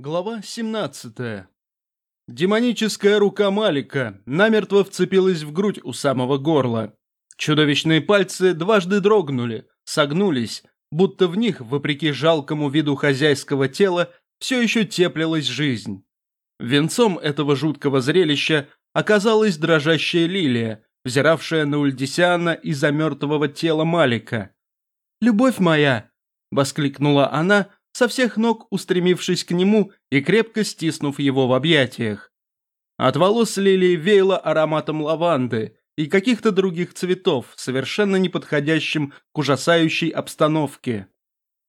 Глава 17. Демоническая рука Малика намертво вцепилась в грудь у самого горла. Чудовищные пальцы дважды дрогнули, согнулись, будто в них, вопреки жалкому виду хозяйского тела, все еще теплилась жизнь. Венцом этого жуткого зрелища оказалась дрожащая лилия, взиравшая на Ульдисиана из-за мертвого тела Малика. «Любовь моя!» – воскликнула она, со всех ног устремившись к нему и крепко стиснув его в объятиях. От волос лилии веяло ароматом лаванды и каких-то других цветов, совершенно не подходящим к ужасающей обстановке.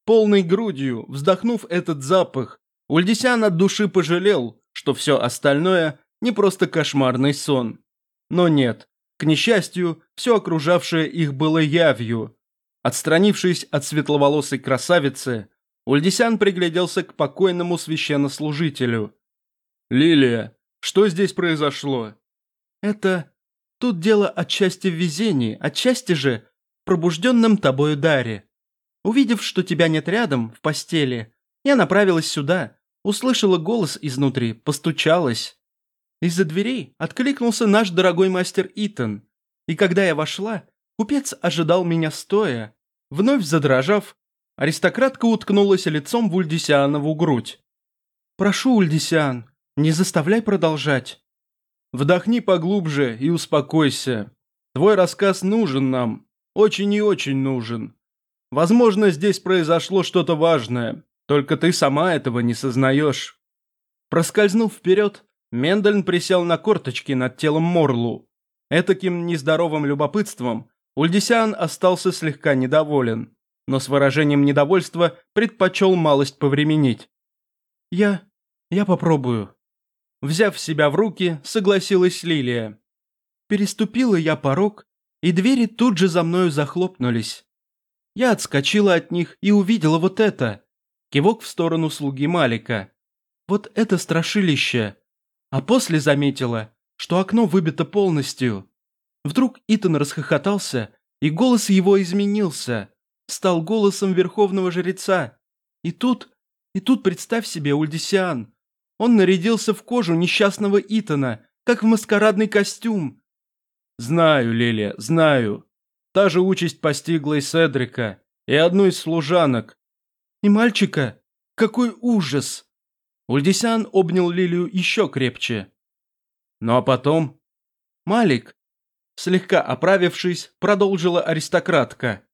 Полной грудью, вздохнув этот запах, Ульдисян от души пожалел, что все остальное не просто кошмарный сон. Но нет, к несчастью, все окружавшее их было явью. Отстранившись от светловолосой красавицы, Ульдисян пригляделся к покойному священнослужителю. «Лилия, что здесь произошло?» «Это... Тут дело отчасти в везении, отчасти же пробужденном тобою даре. Увидев, что тебя нет рядом, в постели, я направилась сюда, услышала голос изнутри, постучалась. Из-за дверей откликнулся наш дорогой мастер Итан, и когда я вошла, купец ожидал меня стоя. Вновь задрожав, Аристократка уткнулась лицом в Ульдисианову грудь. «Прошу, Ульдисиан, не заставляй продолжать». «Вдохни поглубже и успокойся. Твой рассказ нужен нам, очень и очень нужен. Возможно, здесь произошло что-то важное, только ты сама этого не сознаешь». Проскользнув вперед, Мендельн присел на корточки над телом Морлу. Этаким нездоровым любопытством Ульдисиан остался слегка недоволен но с выражением недовольства предпочел малость повременить. «Я... я попробую». Взяв себя в руки, согласилась Лилия. Переступила я порог, и двери тут же за мною захлопнулись. Я отскочила от них и увидела вот это. Кивок в сторону слуги Малика. Вот это страшилище. А после заметила, что окно выбито полностью. Вдруг Итан расхохотался, и голос его изменился стал голосом верховного жреца. И тут, и тут представь себе, Ульдисиан, он нарядился в кожу несчастного Итана, как в маскарадный костюм. Знаю, Лилия, знаю. Та же участь постигла и Седрика, и одну из служанок. И мальчика? Какой ужас! Ульдисян обнял Лилию еще крепче. Ну а потом... Малик, слегка оправившись, продолжила аристократка.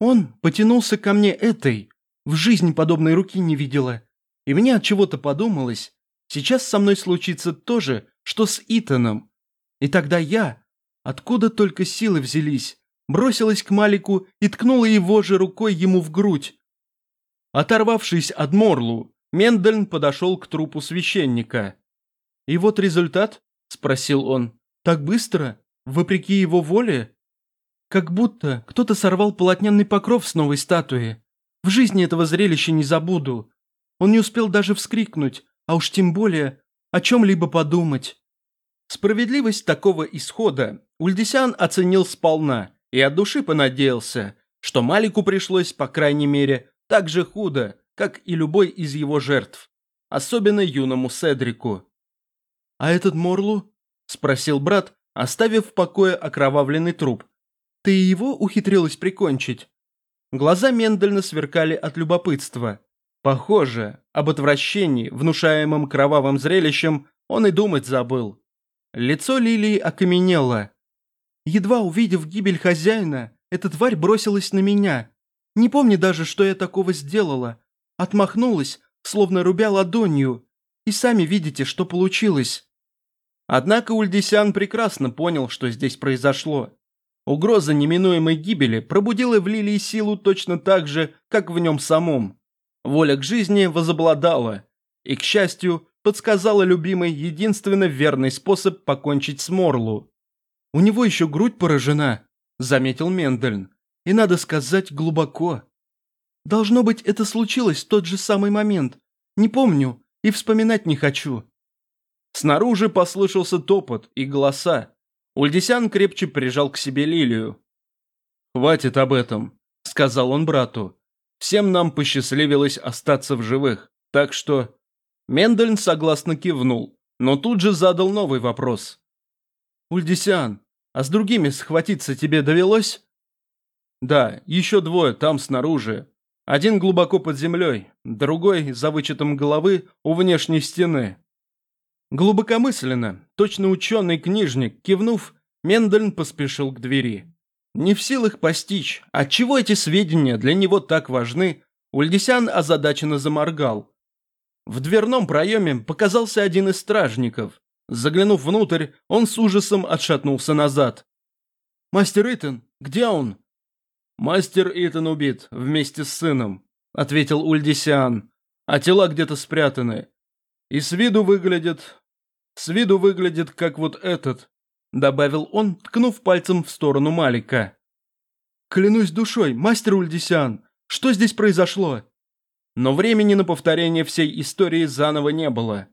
Он потянулся ко мне этой, в жизни подобной руки не видела. И мне от чего-то подумалось, сейчас со мной случится то же, что с Итаном. И тогда я, откуда только силы взялись, бросилась к Малику и ткнула его же рукой ему в грудь. Оторвавшись от Морлу, Мендельн подошел к трупу священника. «И вот результат?» – спросил он. «Так быстро? Вопреки его воле?» Как будто кто-то сорвал полотняный покров с новой статуи. В жизни этого зрелища не забуду. Он не успел даже вскрикнуть, а уж тем более о чем-либо подумать. Справедливость такого исхода Ульдисян оценил сполна и от души понадеялся, что Малику пришлось, по крайней мере, так же худо, как и любой из его жертв, особенно юному Седрику. «А этот Морлу?» – спросил брат, оставив в покое окровавленный труп, ты его ухитрилась прикончить?» Глаза Мендельна сверкали от любопытства. Похоже, об отвращении, внушаемом кровавым зрелищем, он и думать забыл. Лицо Лилии окаменело. Едва увидев гибель хозяина, эта тварь бросилась на меня. Не помню даже, что я такого сделала. Отмахнулась, словно рубя ладонью. И сами видите, что получилось. Однако Ульдисян прекрасно понял, что здесь произошло. Угроза неминуемой гибели пробудила в Лилии силу точно так же, как в нем самом. Воля к жизни возобладала и, к счастью, подсказала любимый единственно верный способ покончить с Морлу. «У него еще грудь поражена», – заметил Мендельн, – «и, надо сказать, глубоко. Должно быть, это случилось в тот же самый момент. Не помню и вспоминать не хочу». Снаружи послышался топот и голоса. Ульдисян крепче прижал к себе Лилию. «Хватит об этом», — сказал он брату. «Всем нам посчастливилось остаться в живых, так что...» Мендельн согласно кивнул, но тут же задал новый вопрос. «Ульдисиан, а с другими схватиться тебе довелось?» «Да, еще двое там снаружи. Один глубоко под землей, другой за вычетом головы у внешней стены». Глубокомысленно, точно ученый-книжник, кивнув, Мендельн поспешил к двери. Не в силах постичь, отчего эти сведения для него так важны, Ульдисян озадаченно заморгал. В дверном проеме показался один из стражников. Заглянув внутрь, он с ужасом отшатнулся назад. «Мастер Итан, где он?» «Мастер Итан убит, вместе с сыном», — ответил Ульдисиан. «А тела где-то спрятаны. И с виду выглядит... С виду выглядит, как вот этот», — добавил он, ткнув пальцем в сторону Малика. «Клянусь душой, мастер Ульдисиан, что здесь произошло?» Но времени на повторение всей истории заново не было.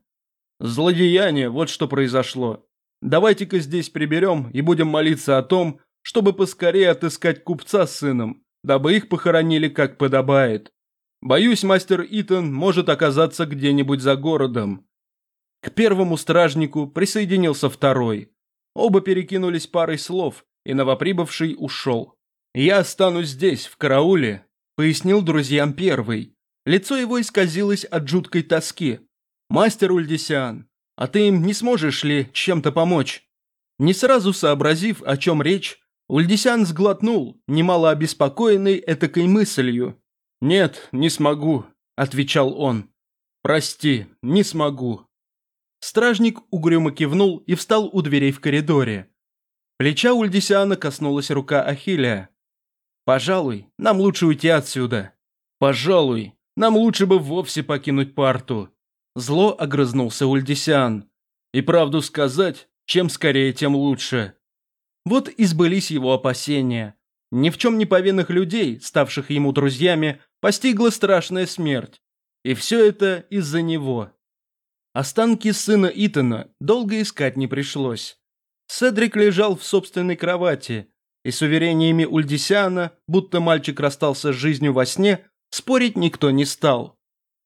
Злодеяние, вот что произошло. Давайте-ка здесь приберем и будем молиться о том, чтобы поскорее отыскать купца с сыном, дабы их похоронили как подобает. Боюсь, мастер Итан может оказаться где-нибудь за городом. К первому стражнику присоединился второй. Оба перекинулись парой слов, и новоприбывший ушел. «Я останусь здесь, в карауле», — пояснил друзьям первый. Лицо его исказилось от жуткой тоски. «Мастер Ульдисиан, а ты им не сможешь ли чем-то помочь?» Не сразу сообразив, о чем речь, Ульдисян сглотнул, немало обеспокоенный этакой мыслью. «Нет, не смогу», — отвечал он. «Прости, не смогу». Стражник угрюмо кивнул и встал у дверей в коридоре. Плеча Ульдисиана коснулась рука Ахилия. «Пожалуй, нам лучше уйти отсюда. Пожалуй, нам лучше бы вовсе покинуть парту. Зло огрызнулся Ульдисиан. И правду сказать, чем скорее, тем лучше. Вот и сбылись его опасения. Ни в чем не повинных людей, ставших ему друзьями, постигла страшная смерть. И все это из-за него. Останки сына Итана долго искать не пришлось. Седрик лежал в собственной кровати, и с уверениями Ульдисиана, будто мальчик расстался с жизнью во сне, Спорить никто не стал.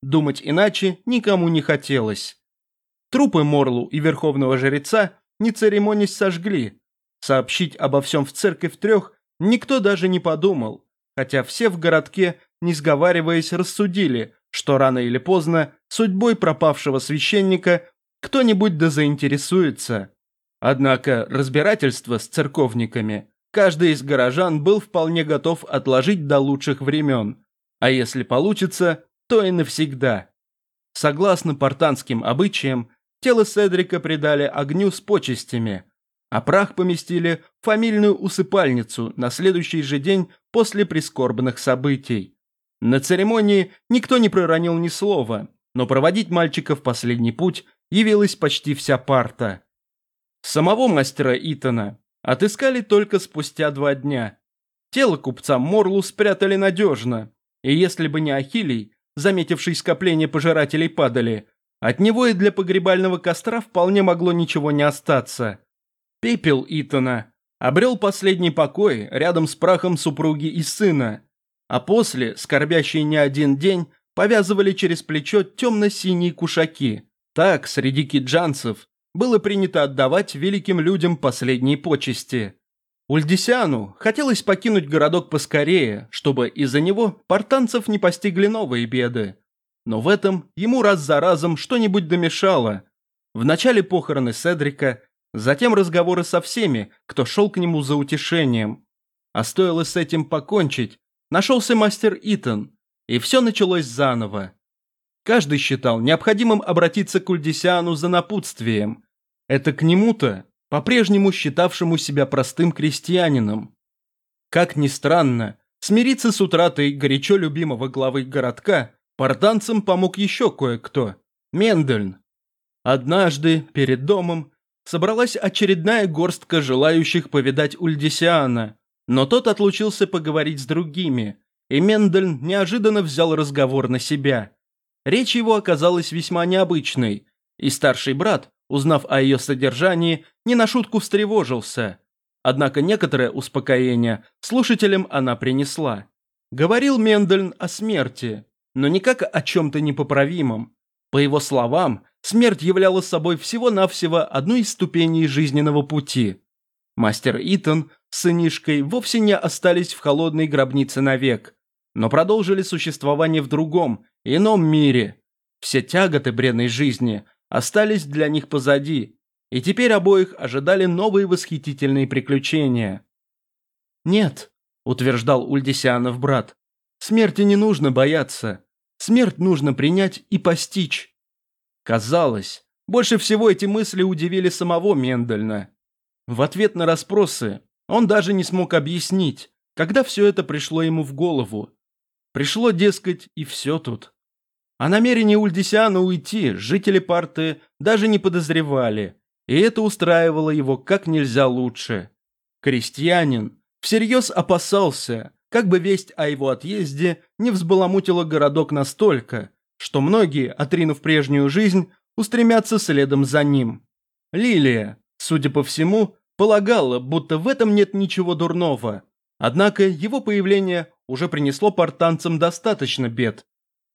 Думать иначе никому не хотелось. Трупы Морлу и Верховного Жреца не церемонясь сожгли. Сообщить обо всем в церковь трех никто даже не подумал, хотя все в городке, не сговариваясь, рассудили, что рано или поздно судьбой пропавшего священника кто-нибудь да заинтересуется. Однако разбирательство с церковниками каждый из горожан был вполне готов отложить до лучших времен, а если получится, то и навсегда. Согласно портанским обычаям, тело Седрика предали огню с почестями, а прах поместили в фамильную усыпальницу на следующий же день после прискорбных событий. На церемонии никто не проронил ни слова, но проводить мальчика в последний путь явилась почти вся парта. Самого мастера Итана отыскали только спустя два дня. Тело купца Морлу спрятали надежно, и если бы не Ахилий, заметивший скопление пожирателей падали, от него и для погребального костра вполне могло ничего не остаться. Пепел Итана обрел последний покой рядом с прахом супруги и сына, а после, скорбящие не один день, повязывали через плечо темно-синие кушаки. Так, среди киджанцев, было принято отдавать великим людям последние почести. Ульдисиану хотелось покинуть городок поскорее, чтобы из-за него портанцев не постигли новые беды. Но в этом ему раз за разом что-нибудь домешало. Вначале похороны Седрика, затем разговоры со всеми, кто шел к нему за утешением. А стоило с этим покончить, нашелся мастер Итан, и все началось заново. Каждый считал необходимым обратиться к Ульдисиану за напутствием. Это к нему-то по-прежнему считавшему себя простым крестьянином. Как ни странно, смириться с утратой горячо любимого главы городка портанцам помог еще кое-кто – Мендельн. Однажды, перед домом, собралась очередная горстка желающих повидать Ульдисиана, но тот отлучился поговорить с другими, и Мендельн неожиданно взял разговор на себя. Речь его оказалась весьма необычной, и старший брат, узнав о ее содержании, не на шутку встревожился. Однако некоторое успокоение слушателям она принесла. Говорил Мендельн о смерти, но не как о чем-то непоправимом. По его словам, смерть являла собой всего-навсего одну из ступеней жизненного пути. Мастер Итан с сынишкой вовсе не остались в холодной гробнице навек, но продолжили существование в другом, ином мире. Все тяготы бредной жизни остались для них позади, и теперь обоих ожидали новые восхитительные приключения. «Нет», – утверждал Ульдисианов брат, – «смерти не нужно бояться. Смерть нужно принять и постичь». Казалось, больше всего эти мысли удивили самого Мендельна. В ответ на расспросы он даже не смог объяснить, когда все это пришло ему в голову. Пришло, дескать, и все тут. О намерении Ульдисиана уйти жители Парты даже не подозревали, и это устраивало его как нельзя лучше. Крестьянин всерьез опасался, как бы весть о его отъезде не взбаламутила городок настолько, что многие, отринув прежнюю жизнь, устремятся следом за ним. Лилия, судя по всему, полагала, будто в этом нет ничего дурного. Однако его появление уже принесло портанцам достаточно бед.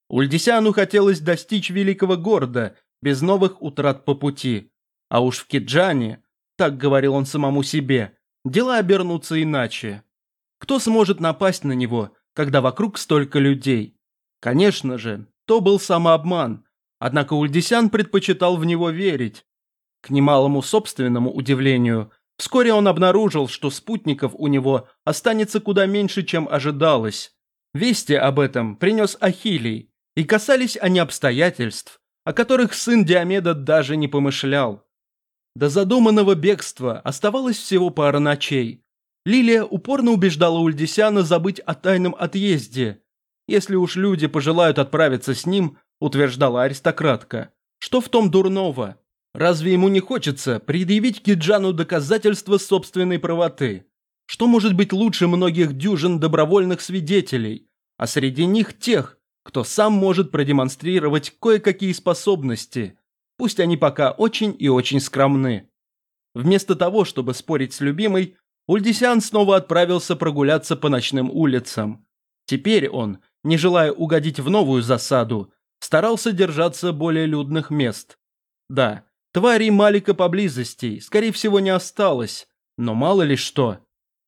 Ульдисяну хотелось достичь великого города, без новых утрат по пути. А уж в Киджане, так говорил он самому себе, дела обернутся иначе. Кто сможет напасть на него, когда вокруг столько людей? Конечно же, то был самообман, однако Ульдисян предпочитал в него верить. К немалому собственному удивлению, Вскоре он обнаружил, что спутников у него останется куда меньше, чем ожидалось. Вести об этом принес Ахилий, и касались они обстоятельств, о которых сын Диомеда даже не помышлял. До задуманного бегства оставалось всего пара ночей. Лилия упорно убеждала Ульдисяна забыть о тайном отъезде. Если уж люди пожелают отправиться с ним, утверждала аристократка, что в том дурного? Разве ему не хочется предъявить Киджану доказательства собственной правоты? Что может быть лучше многих дюжин добровольных свидетелей, а среди них тех, кто сам может продемонстрировать кое-какие способности, пусть они пока очень и очень скромны. Вместо того, чтобы спорить с любимой, Ульдисян снова отправился прогуляться по ночным улицам. Теперь он, не желая угодить в новую засаду, старался держаться более людных мест. Да, Тварей Малика поблизости, скорее всего, не осталось, но мало ли что.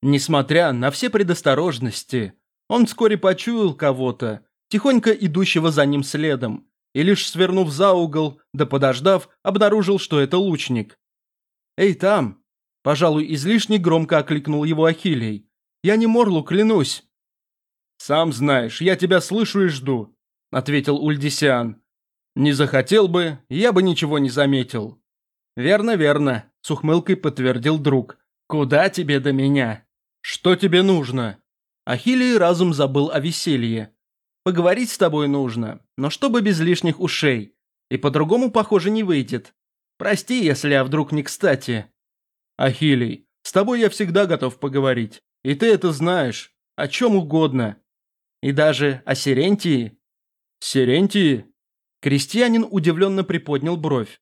Несмотря на все предосторожности, он вскоре почуял кого-то, тихонько идущего за ним следом, и лишь свернув за угол, да подождав, обнаружил, что это лучник. «Эй, там!» – пожалуй, излишне громко окликнул его Ахилий. «Я не Морлу, клянусь!» «Сам знаешь, я тебя слышу и жду», – ответил Ульдисиан. Не захотел бы, я бы ничего не заметил. Верно, верно, с ухмылкой подтвердил друг. Куда тебе до меня? Что тебе нужно? Ахиллий разум забыл о веселье. Поговорить с тобой нужно, но чтобы без лишних ушей. И по-другому, похоже, не выйдет. Прости, если я вдруг не кстати. Ахиллий, с тобой я всегда готов поговорить. И ты это знаешь. О чем угодно. И даже о Сирентии. Сирентии? Крестьянин удивленно приподнял бровь.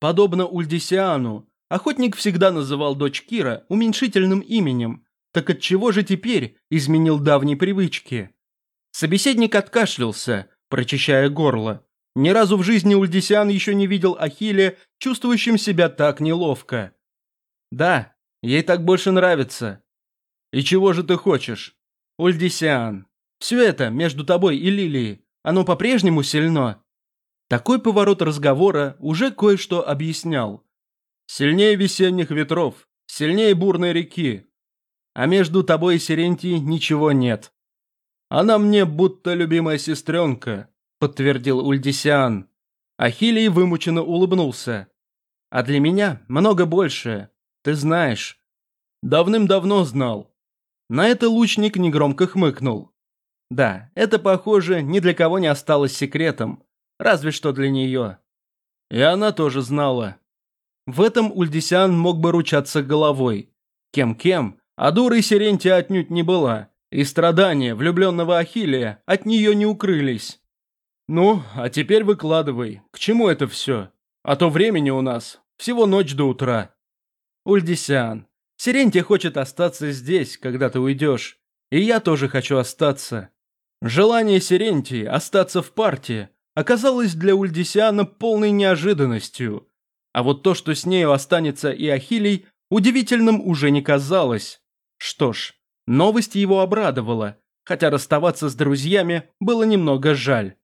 Подобно Ульдисиану, охотник всегда называл дочь Кира уменьшительным именем, так отчего же теперь изменил давние привычки? Собеседник откашлялся, прочищая горло. Ни разу в жизни Ульдисиан еще не видел Ахилля, чувствующим себя так неловко. «Да, ей так больше нравится». «И чего же ты хочешь?» «Ульдисиан, все это между тобой и Лилией, оно по-прежнему сильно?» Такой поворот разговора уже кое-что объяснял. Сильнее весенних ветров, сильнее бурной реки. А между тобой и Сирентией ничего нет. Она мне будто любимая сестренка, подтвердил Ульдисиан. Ахилий вымученно улыбнулся. А для меня много больше, ты знаешь. Давным-давно знал. На это лучник негромко хмыкнул. Да, это, похоже, ни для кого не осталось секретом. Разве что для нее. И она тоже знала. В этом Ульдисян мог бы ручаться головой. Кем-кем, а дурой Сирентия отнюдь не была. И страдания влюбленного Ахиллея от нее не укрылись. Ну, а теперь выкладывай, к чему это все? А то времени у нас всего ночь до утра. Ульдисян, Сирентия хочет остаться здесь, когда ты уйдешь. И я тоже хочу остаться. Желание Сирентии остаться в партии оказалось для Ульдисиана полной неожиданностью. А вот то, что с нею останется и Ахилий, удивительным уже не казалось. Что ж, новость его обрадовала, хотя расставаться с друзьями было немного жаль.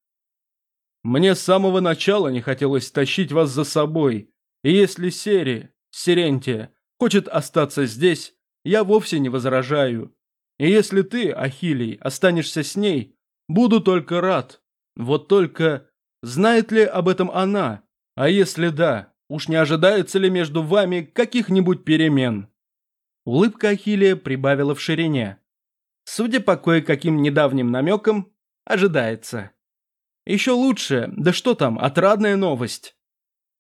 «Мне с самого начала не хотелось тащить вас за собой, и если Сери, Сирентия, хочет остаться здесь, я вовсе не возражаю. И если ты, Ахилий, останешься с ней, буду только рад. Вот только, знает ли об этом она? А если да, уж не ожидается ли между вами каких-нибудь перемен?» Улыбка Ахилия прибавила в ширине. Судя по кое-каким недавним намекам, ожидается. Еще лучше, да что там, отрадная новость.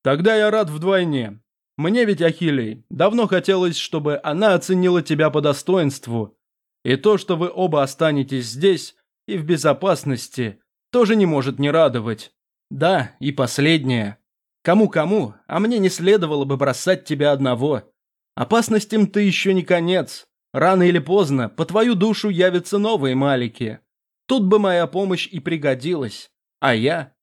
Тогда я рад вдвойне. Мне ведь, Ахиллей, давно хотелось, чтобы она оценила тебя по достоинству. И то, что вы оба останетесь здесь и в безопасности, тоже не может не радовать. Да, и последнее. Кому-кому, а мне не следовало бы бросать тебя одного. Опасностям ты еще не конец. Рано или поздно по твою душу явятся новые малики. Тут бы моя помощь и пригодилась. А я?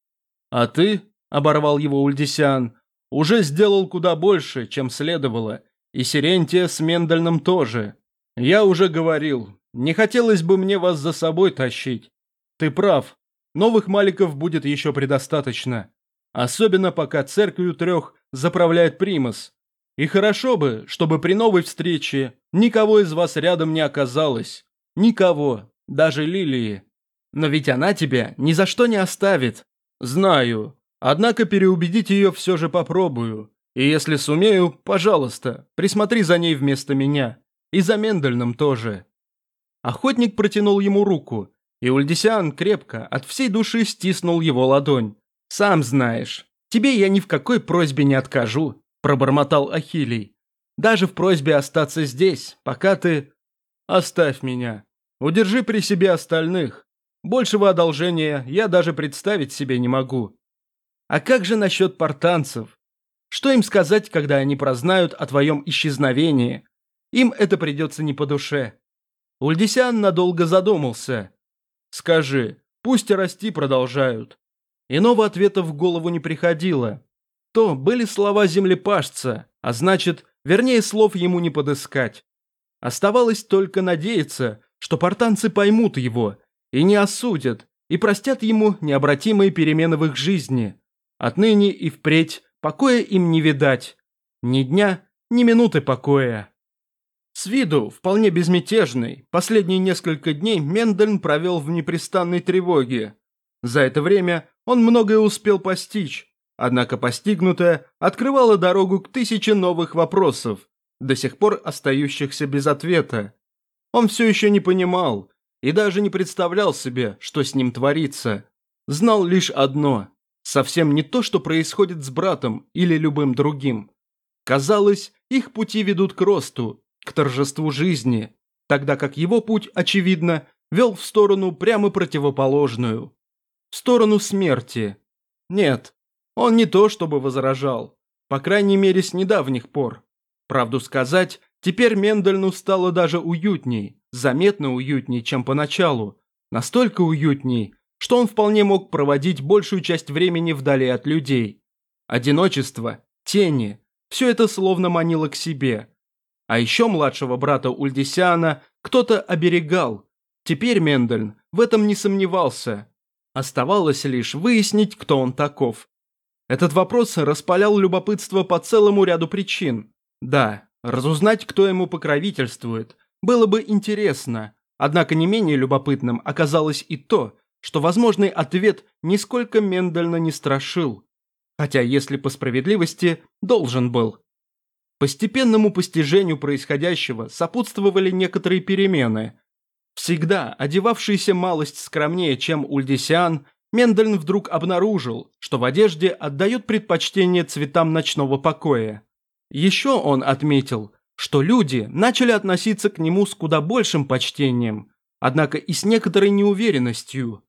А ты, оборвал его Ульдисян, уже сделал куда больше, чем следовало. И Сирентия с Мендельным тоже. Я уже говорил, не хотелось бы мне вас за собой тащить. Ты прав, новых маликов будет еще предостаточно. Особенно пока церковью трех заправляет Примас. И хорошо бы, чтобы при новой встрече никого из вас рядом не оказалось. Никого, даже Лилии. Но ведь она тебя ни за что не оставит. Знаю. Однако переубедить ее все же попробую. И если сумею, пожалуйста, присмотри за ней вместо меня. И за Мендельным тоже. Охотник протянул ему руку, и Ульдисиан крепко, от всей души стиснул его ладонь. «Сам знаешь, тебе я ни в какой просьбе не откажу пробормотал Ахилий. «Даже в просьбе остаться здесь, пока ты...» «Оставь меня. Удержи при себе остальных. Большего одолжения я даже представить себе не могу». «А как же насчет портанцев? Что им сказать, когда они прознают о твоем исчезновении? Им это придется не по душе». Ульдисян надолго задумался. «Скажи, пусть расти продолжают». Иного ответа в голову не приходило то были слова землепашца, а значит, вернее слов ему не подыскать. Оставалось только надеяться, что портанцы поймут его и не осудят, и простят ему необратимые перемены в их жизни. Отныне и впредь покоя им не видать. Ни дня, ни минуты покоя. С виду вполне безмятежный, последние несколько дней Мендельн провел в непрестанной тревоге. За это время он многое успел постичь, Однако постигнутое открывало дорогу к тысяче новых вопросов, до сих пор остающихся без ответа. Он все еще не понимал и даже не представлял себе, что с ним творится. Знал лишь одно – совсем не то, что происходит с братом или любым другим. Казалось, их пути ведут к росту, к торжеству жизни, тогда как его путь, очевидно, вел в сторону прямо противоположную. В сторону смерти. Нет, он не то чтобы возражал, по крайней мере с недавних пор. Правду сказать, теперь Мендельну стало даже уютней, заметно уютней, чем поначалу. Настолько уютней, что он вполне мог проводить большую часть времени вдали от людей. Одиночество, тени, все это словно манило к себе. А еще младшего брата Ульдисиана кто-то оберегал. Теперь Мендельн в этом не сомневался. Оставалось лишь выяснить, кто он таков. Этот вопрос распалял любопытство по целому ряду причин. Да, разузнать, кто ему покровительствует, было бы интересно, однако не менее любопытным оказалось и то, что возможный ответ нисколько Мендельна не страшил. Хотя, если по справедливости, должен был. Постепенному постижению происходящего сопутствовали некоторые перемены. Всегда одевавшийся малость скромнее, чем Ульдисиан, Мендельн вдруг обнаружил, что в одежде отдает предпочтение цветам ночного покоя. Еще он отметил, что люди начали относиться к нему с куда большим почтением, однако и с некоторой неуверенностью.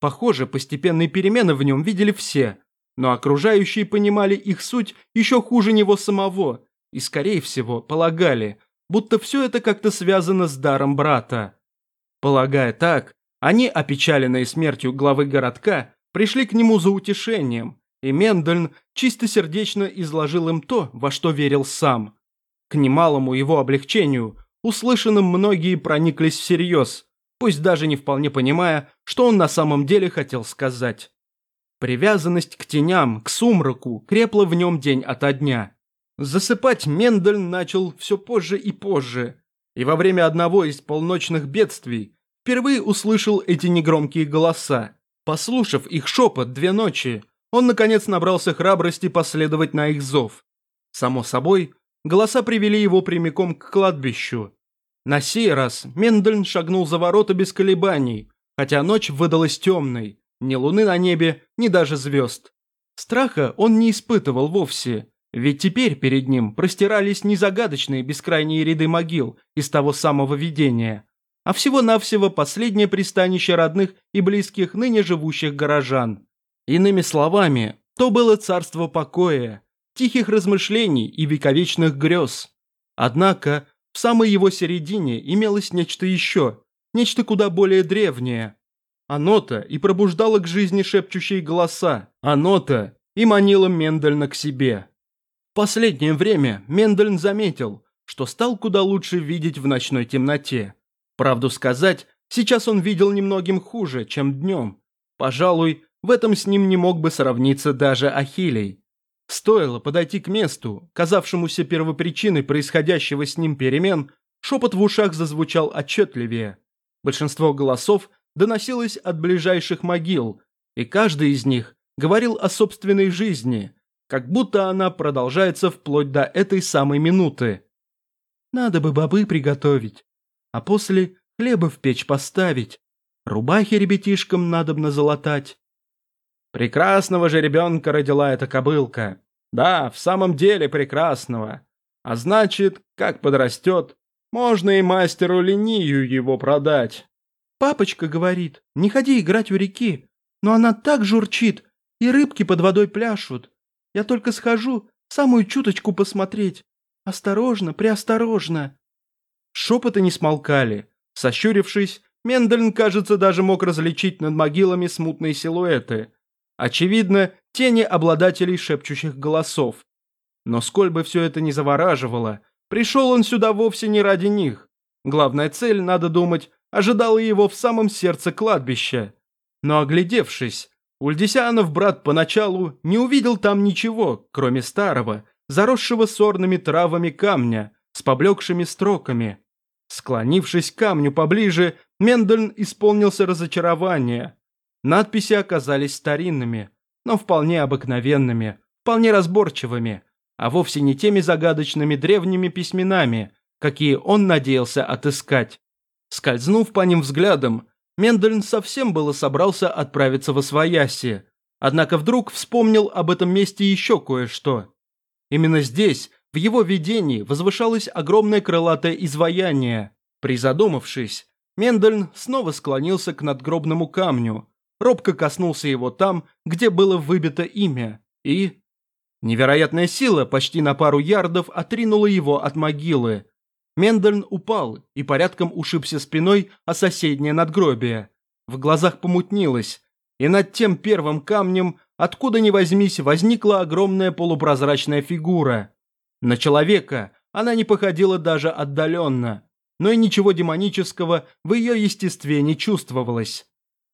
Похоже, постепенные перемены в нем видели все, но окружающие понимали их суть еще хуже него самого и, скорее всего, полагали, будто все это как-то связано с даром брата. Полагая так, они, опечаленные смертью главы городка, пришли к нему за утешением, и Мендельн чистосердечно изложил им то, во что верил сам. К немалому его облегчению, услышанным многие прониклись всерьез, пусть даже не вполне понимая, что он на самом деле хотел сказать. Привязанность к теням, к сумраку крепла в нем день ото дня. Засыпать Мендель начал все позже и позже, и во время одного из полночных бедствий впервые услышал эти негромкие голоса. Послушав их шепот две ночи, он наконец набрался храбрости последовать на их зов. Само собой, голоса привели его прямиком к кладбищу. На сей раз Мендельн шагнул за ворота без колебаний, хотя ночь выдалась темной, ни луны на небе, ни даже звезд. Страха он не испытывал вовсе, ведь теперь перед ним простирались не загадочные бескрайние ряды могил из того самого видения, а всего-навсего последнее пристанище родных и близких ныне живущих горожан. Иными словами, то было царство покоя, тихих размышлений и вековечных грез. Однако, в самой его середине имелось нечто еще, нечто куда более древнее. Оно-то и пробуждало к жизни шепчущие голоса, оно-то и манило Мендельна к себе. Последнее время Мендельн заметил, что стал куда лучше видеть в ночной темноте. Правду сказать, сейчас он видел немногим хуже, чем днем. Пожалуй, в этом с ним не мог бы сравниться даже Ахилей. Стоило подойти к месту, казавшемуся первопричиной происходящего с ним перемен, шепот в ушах зазвучал отчетливее. Большинство голосов доносилось от ближайших могил, и каждый из них говорил о собственной жизни, как будто она продолжается вплоть до этой самой минуты. Надо бы бобы приготовить, а после хлеба в печь поставить, рубахи ребятишкам надобно залатать. Прекрасного же ребенка родила эта кобылка. Да, в самом деле прекрасного. А значит, как подрастет, можно и мастеру линию его продать. Папочка говорит, не ходи играть у реки, но она так журчит, и рыбки под водой пляшут. Я только схожу, самую чуточку посмотреть. Осторожно, преосторожно. Шепоты не смолкали. Сощурившись, Мендельн, кажется, даже мог различить над могилами смутные силуэты. Очевидно, тени обладателей шепчущих голосов. Но сколь бы все это ни завораживало, пришел он сюда вовсе не ради них. Главная цель, надо думать, ожидала его в самом сердце кладбища. Но оглядевшись, Ульдисянов брат поначалу не увидел там ничего, кроме старого, заросшего сорными травами камня с поблекшими строками. Склонившись к камню поближе, Мендельн исполнился разочарования. Надписи оказались старинными, но вполне обыкновенными, вполне разборчивыми, а вовсе не теми загадочными древними письменами, какие он надеялся отыскать. Скользнув по ним взглядом, Мендельн совсем было собрался отправиться во Освояси, однако вдруг вспомнил об этом месте еще кое-что. Именно здесь, в его видении, возвышалось огромное крылатое изваяние. Призадумавшись, Мендельн снова склонился к надгробному камню, робко коснулся его там, где было выбито имя, и... Невероятная сила почти на пару ярдов отринула его от могилы. Мендельн упал и порядком ушибся спиной о соседнее надгробие. В глазах помутнилось, и над тем первым камнем, откуда ни возьмись, возникла огромная полупрозрачная фигура. На человека она не походила даже отдаленно, но и ничего демонического в ее естестве не чувствовалось.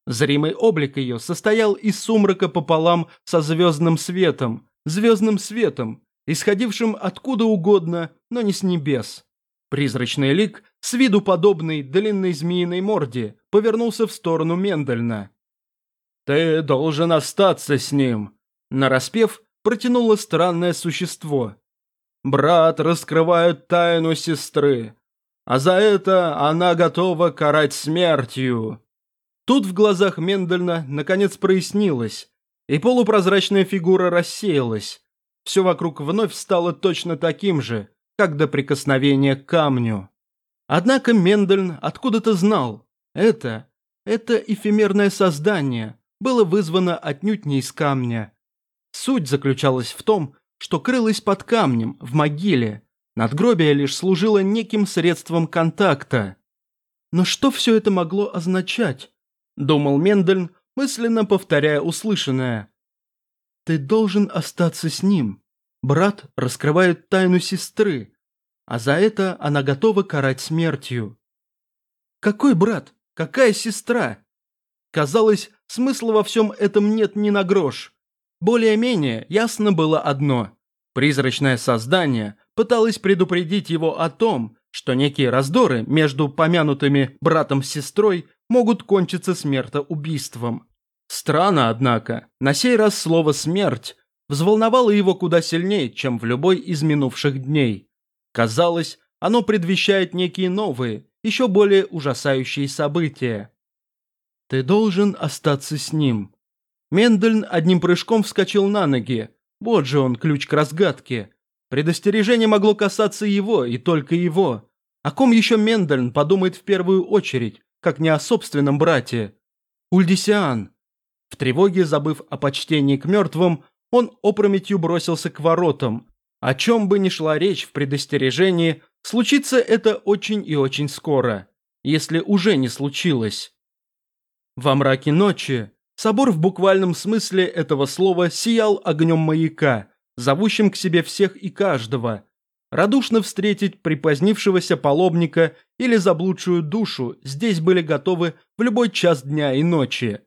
Зримый облик ее состоял из сумрака пополам со звездным светом, звездным светом, исходившим откуда угодно, но не с небес. Призрачный лик, с виду подобный длинной змеиной морде, повернулся в сторону Мендельна. «Ты должен остаться с ним», – нараспев протянуло странное существо. «Брат раскрывает тайну сестры, а за это она готова карать смертью». Тут в глазах Мендельна наконец прояснилось, и полупрозрачная фигура рассеялась. Все вокруг вновь стало точно таким же, как до прикосновения к камню. Однако Мендельн откуда-то знал, это, это эфемерное создание было вызвано отнюдь не из камня. Суть заключалась в том, что крылось под камнем, в могиле. Надгробие лишь служило неким средством контакта. Но что все это могло означать? Думал Мендельн, мысленно повторяя услышанное. «Ты должен остаться с ним. Брат раскрывает тайну сестры, а за это она готова карать смертью». «Какой брат? Какая сестра?» Казалось, смысла во всем этом нет ни на грош. Более-менее ясно было одно. Призрачное создание пыталось предупредить его о том, что некие раздоры между помянутыми братом с сестрой могут кончиться смертоубийством. Странно, однако, на сей раз слово «смерть» взволновало его куда сильнее, чем в любой из минувших дней. Казалось, оно предвещает некие новые, еще более ужасающие события. «Ты должен остаться с ним». Мендельн одним прыжком вскочил на ноги. Вот же он, ключ к разгадке. Предостережение могло касаться его и только его. О ком еще Мендельн подумает в первую очередь, как не о собственном брате? Ульдисиан. В тревоге, забыв о почтении к мертвым, он опрометью бросился к воротам. О чем бы ни шла речь в предостережении, случится это очень и очень скоро, если уже не случилось. Во мраке ночи собор в буквальном смысле этого слова сиял огнем маяка, зовущим к себе всех и каждого, радушно встретить припозднившегося паломника или заблудшую душу здесь были готовы в любой час дня и ночи.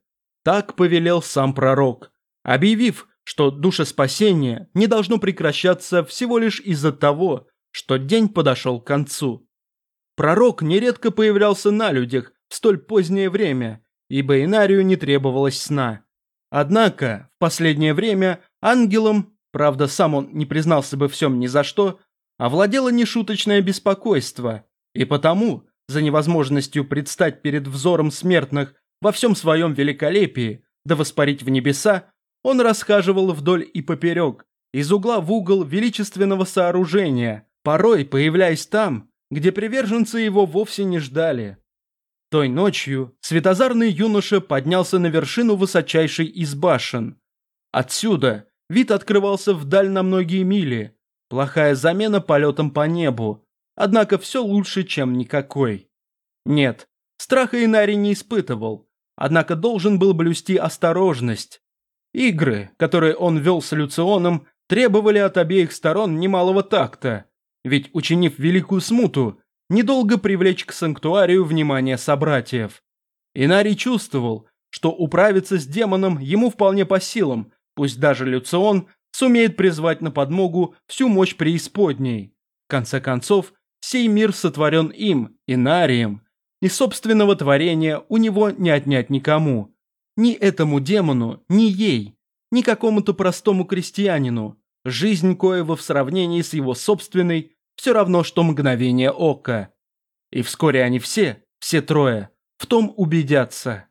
Так повелел сам пророк, объявив, что душеспасение не должно прекращаться всего лишь из-за того, что день подошел к концу. Пророк нередко появлялся на людях в столь позднее время, ибо Инарию не требовалось сна. Однако, в последнее время ангелом Правда, сам он не признался бы всем ни за что, овладело нешуточное беспокойство, и потому, за невозможностью предстать перед взором смертных во всем своем великолепии, да воспарить в небеса, он расхаживал вдоль и поперек, из угла в угол величественного сооружения, порой появляясь там, где приверженцы его вовсе не ждали. Той ночью светозарный юноша поднялся на вершину высочайшей из башен. Отсюда, Вид открывался вдаль на многие мили. Плохая замена полетом по небу. Однако все лучше, чем никакой. Нет, страха Инари не испытывал. Однако должен был блюсти осторожность. Игры, которые он вел с Люционом, требовали от обеих сторон немалого такта. Ведь, учинив великую смуту, недолго привлечь к санктуарию внимание собратьев. Инари чувствовал, что управиться с демоном ему вполне по силам, Пусть даже Люцион сумеет призвать на подмогу всю мощь преисподней. В конце концов, сей мир сотворен им, Инарием, и собственного творения у него не отнять никому. Ни этому демону, ни ей, ни какому-то простому крестьянину. Жизнь коего в сравнении с его собственной все равно, что мгновение ока. И вскоре они все, все трое, в том убедятся.